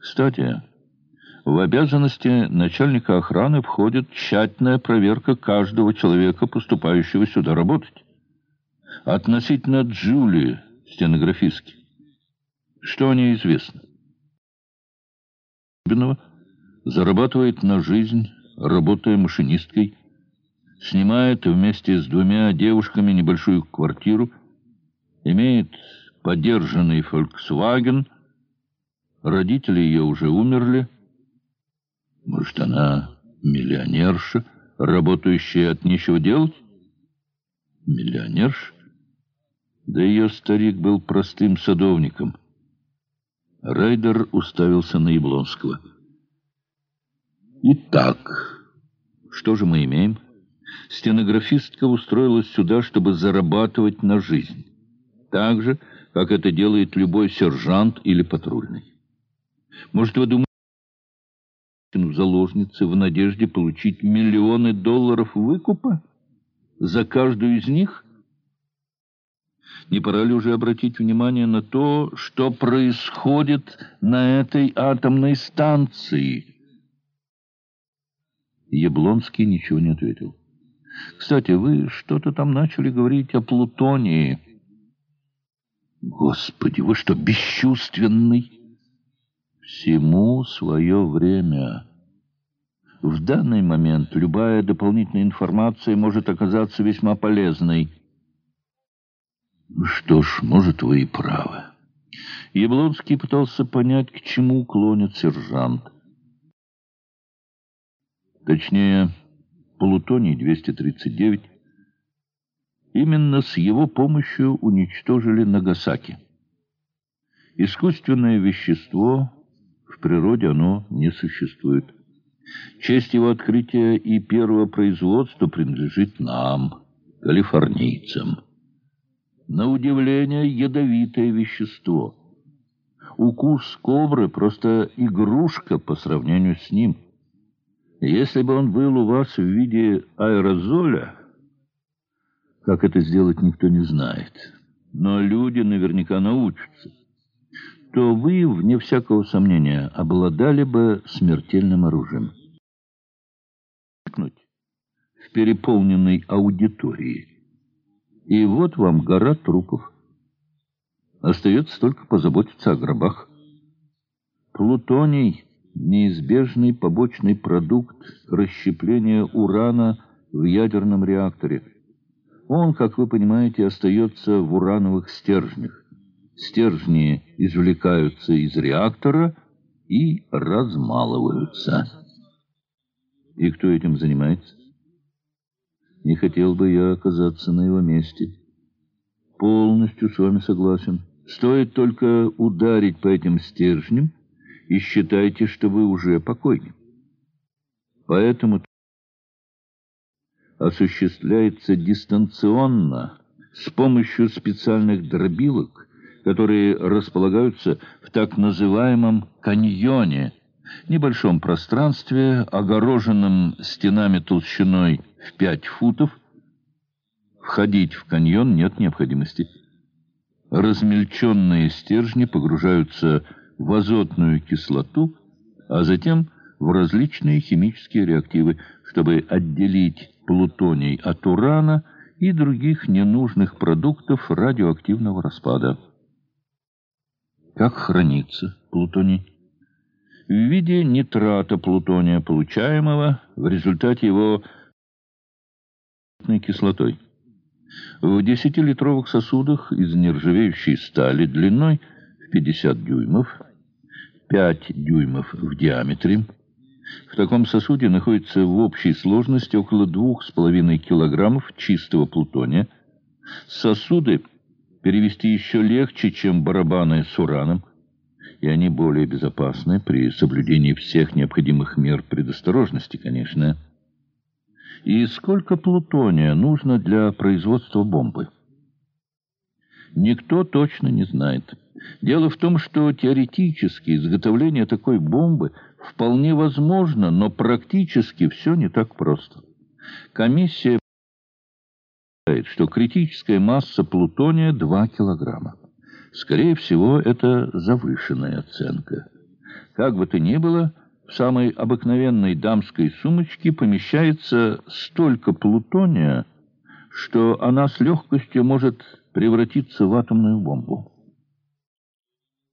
Кстати, в обязанности начальника охраны входит тщательная проверка каждого человека, поступающего сюда работать. Относительно Джулии, стенографистки, что о ней известно? Зарабатывает на жизнь, работая машинисткой, снимает вместе с двумя девушками небольшую квартиру, имеет подержанный «Фольксваген», родители ее уже умерли, может, она миллионерша, работающая от нечего делать? Миллионерша? Да ее старик был простым садовником. Райдер уставился на Яблонского. Итак, что же мы имеем? Стенографистка устроилась сюда, чтобы зарабатывать на жизнь. Так же, как это делает любой сержант или патрульный. Может, вы думаете, в заложницы в надежде получить миллионы долларов выкупа за каждую из них? Не пора ли уже обратить внимание на то, что происходит на этой атомной станции? Яблонский ничего не ответил. «Кстати, вы что-то там начали говорить о плутонии». «Господи, вы что, бесчувственный?» Всему свое время. В данный момент любая дополнительная информация может оказаться весьма полезной. Что ж, может, вы и правы. Яблонский пытался понять, к чему клонит сержант. Точнее, Плутоний-239. Именно с его помощью уничтожили Нагасаки. Искусственное вещество в природе оно не существует. Честь его открытия и первого производства принадлежит нам, калифорнийцам. На удивление ядовитое вещество. Укус кобры просто игрушка по сравнению с ним. Если бы он был у вас в виде аэрозоля, как это сделать никто не знает. Но люди наверняка научатся то вы, вне всякого сомнения, обладали бы смертельным оружием. В переполненной аудитории. И вот вам гора трупов. Остается только позаботиться о гробах. Плутоний — неизбежный побочный продукт расщепления урана в ядерном реакторе. Он, как вы понимаете, остается в урановых стержнях стержни извлекаются из реактора и размалываются. И кто этим занимается? Не хотел бы я оказаться на его месте. Полностью с вами согласен. Стоит только ударить по этим стержням, и считайте, что вы уже покойны. Поэтому осуществляется дистанционно, с помощью специальных дробилок, которые располагаются в так называемом каньоне, небольшом пространстве, огороженном стенами толщиной в 5 футов. Входить в каньон нет необходимости. Размельченные стержни погружаются в азотную кислоту, а затем в различные химические реактивы, чтобы отделить плутоний от урана и других ненужных продуктов радиоактивного распада. Как хранится плутоний? В виде нитрата плутония, получаемого в результате его кислотой. В 10-литровых сосудах из нержавеющей стали длиной в 50 дюймов, 5 дюймов в диаметре. В таком сосуде находится в общей сложности около 2,5 килограммов чистого плутония. Сосуды перевести еще легче, чем барабаны с ураном, и они более безопасны при соблюдении всех необходимых мер предосторожности, конечно. И сколько плутония нужно для производства бомбы? Никто точно не знает. Дело в том, что теоретически изготовление такой бомбы вполне возможно, но практически все не так просто. Комиссия что критическая масса плутония 2 килограмма. Скорее всего, это завышенная оценка. Как бы то ни было, в самой обыкновенной дамской сумочке помещается столько плутония, что она с легкостью может превратиться в атомную бомбу.